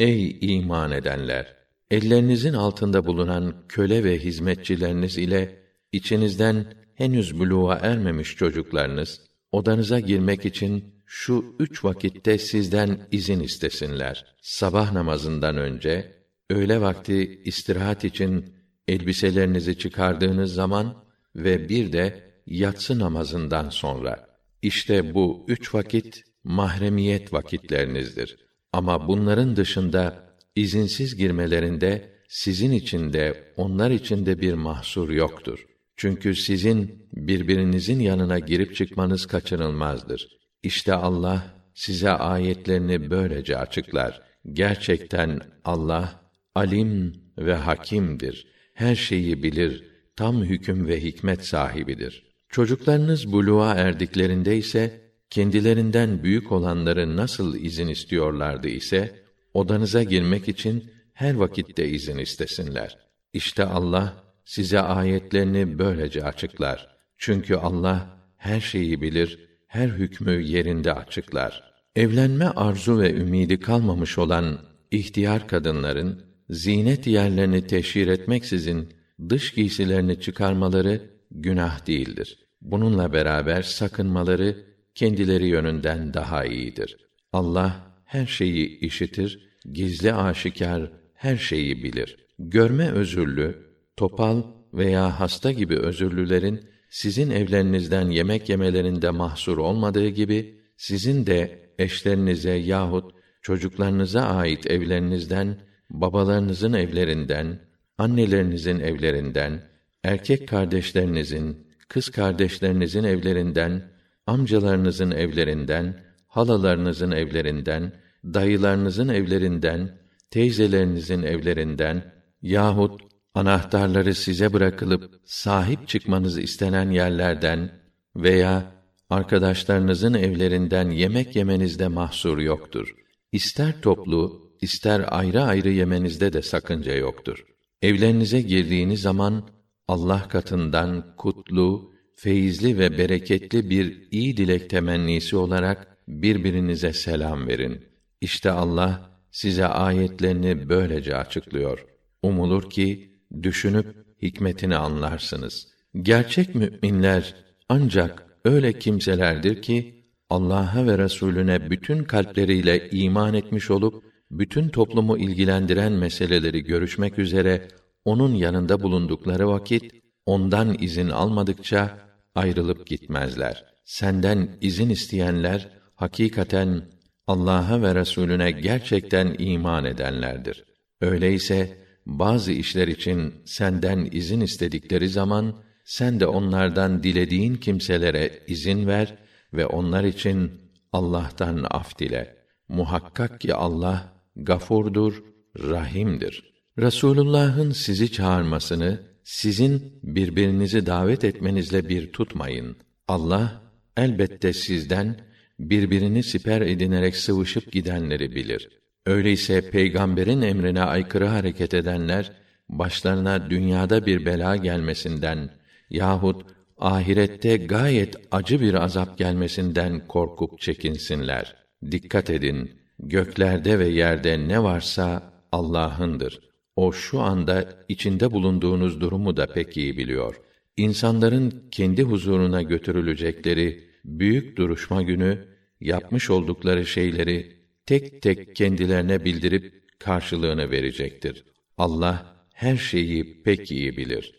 Ey iman edenler! Ellerinizin altında bulunan köle ve hizmetçileriniz ile içinizden henüz buluğa ermemiş çocuklarınız odanıza girmek için şu üç vakitte sizden izin istesinler. Sabah namazından önce, öğle vakti istirahat için elbiselerinizi çıkardığınız zaman ve bir de yatsı namazından sonra. İşte bu üç vakit mahremiyet vakitlerinizdir. Ama bunların dışında izinsiz girmelerinde sizin için de onlar için de bir mahsur yoktur. Çünkü sizin birbirinizin yanına girip çıkmanız kaçınılmazdır. İşte Allah size ayetlerini böylece açıklar. Gerçekten Allah alim ve hakimdir. Her şeyi bilir, tam hüküm ve hikmet sahibidir. Çocuklarınız buluğa erdiklerinde ise kendilerinden büyük olanları nasıl izin istiyorlardı ise odanıza girmek için her vakitte izin istesinler. İşte Allah size ayetlerini böylece açıklar. Çünkü Allah her şeyi bilir, her hükmü yerinde açıklar. Evlenme arzu ve ümidi kalmamış olan ihtiyar kadınların zinet yerlerini teşhir etmeksizin dış giysilerini çıkarmaları günah değildir. Bununla beraber sakınmaları kendileri yönünden daha iyidir. Allah her şeyi işitir, gizli aşikar her şeyi bilir. Görme özürlü, topal veya hasta gibi özürlülerin sizin evlerinizden yemek yemelerinde mahsur olmadığı gibi sizin de eşlerinize yahut çocuklarınıza ait evlerinizden, babalarınızın evlerinden, annelerinizin evlerinden, erkek kardeşlerinizin, kız kardeşlerinizin evlerinden, amcalarınızın evlerinden, halalarınızın evlerinden, dayılarınızın evlerinden, teyzelerinizin evlerinden yahut anahtarları size bırakılıp sahip çıkmanız istenen yerlerden veya arkadaşlarınızın evlerinden yemek yemenizde mahsur yoktur. İster toplu, ister ayrı ayrı yemenizde de sakınca yoktur. Evlerinize girdiğiniz zaman Allah katından kutlu, feyizli ve bereketli bir iyi dilek temennisi olarak birbirinize selam verin. İşte Allah size ayetlerini böylece açıklıyor. Umulur ki düşünüp hikmetini anlarsınız. Gerçek müminler ancak öyle kimselerdir ki Allah'a ve Resulüne bütün kalpleriyle iman etmiş olup bütün toplumu ilgilendiren meseleleri görüşmek üzere onun yanında bulundukları vakit ondan izin almadıkça ayrılıp gitmezler. Senden izin isteyenler hakikaten Allah'a ve Resulüne gerçekten iman edenlerdir. Öyleyse bazı işler için senden izin istedikleri zaman sen de onlardan dilediğin kimselere izin ver ve onlar için Allah'tan af dile. Muhakkak ki Allah gafurdur, rahimdir. Resulullah'ın sizi çağırmasını sizin birbirinizi davet etmenizle bir tutmayın. Allah elbette sizden birbirini siper edinerek sıvışıp gidenleri bilir. Öyleyse peygamberin emrine aykırı hareket edenler başlarına dünyada bir bela gelmesinden yahut ahirette gayet acı bir azap gelmesinden korkup çekinsinler. Dikkat edin, göklerde ve yerde ne varsa Allah'ındır. O şu anda içinde bulunduğunuz durumu da pek iyi biliyor. İnsanların kendi huzuruna götürülecekleri büyük duruşma günü yapmış oldukları şeyleri tek tek kendilerine bildirip karşılığını verecektir. Allah her şeyi pek iyi bilir.